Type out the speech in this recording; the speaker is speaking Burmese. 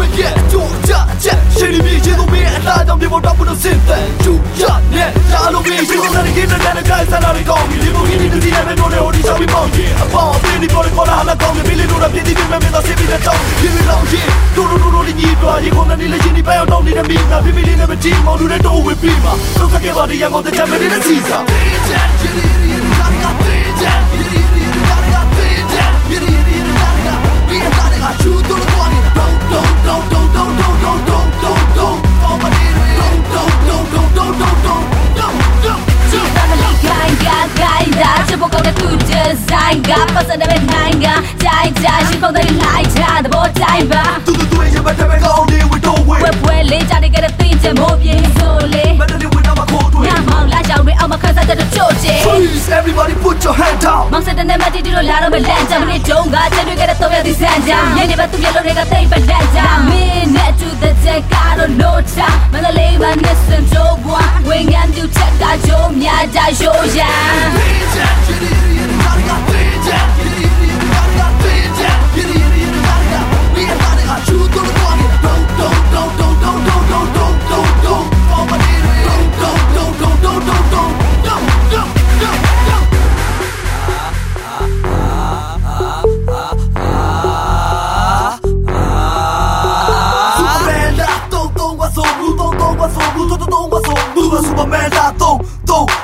ခွင့်ရဲ့ကြိုးကြချက်ရှင်လူမြေရေသူမြေအသားကြောင့်မြေပေါ်တောက်ဖို့တော့စင်သန်ကျူရနဲ့ဒါလိုမြေရေသူနဲ့ကိန်းနဲ့နဲ့ကိုင်းစားလာတဲ့ကောင်းမြေပေါ်ကြီးနေတဲ့ဒီနဲ့ပဲတော့လေဟိုဒီချောင်းပြီးပေါင်းကြီးအပေါင်းအပြင်းဒီပေါ်ကိုလာလာကောင်းမြေပြည်လို့ရပြည်ဒီမြေမြေသာစီးပြီးတော့ဒီလိုလောက်ကြီးဒူဒူဒူဒူဒီညီတော်ရေကုန်နေလေရှင်ဒီပဲအောင်တော့နေတဲ့မိငါပြည်ပြည်နဲ့မကြည့်မောင်လူနဲ့တော့ဝင်ပြီးမှာဒုက္ခကဲပါဒီရန်ကုန်တဲ့ချမ်းမြေနဲ့စီစား ပတ်စံတဲ့နိုင်ငံကြိုက်ကြရှိဖို့တဲ့လိုက်ချသဘောတိုင်းပါတူတူတူရဲ့ဘက်တဲ့ကောင်းနေဝတော့ဝေဝက်ပွဲလေးကြတဲ့ကတဲ့တင်ချင်မို့ပြေဆိုလေမန္တလေးဝင်တော့မခေါ်တွေ့ညမောင်လာကြောင်တွေအောင်မခန်းစားတဲ့ချို့ချေ Please everybody put your hand down မောင်စတဲ့နဲ့မတီတီတို့လာတော့မလန့်ကြမနေတုံးကချက်တွေကတဲ့တော့ရသည်စမ်းကြညနေပါသူမျက်လုံးတွေကတိတ်ပလက်ကြမင်းနဲ့တူတဲ့ချက်ကတော့လို့ချမန္တလေးမှာနဲ့စံကြိုးဘွားဝင်ငန်းပြူချက်ကကြိုးများကြရိုးရ ဆိုမူတုံးတုံး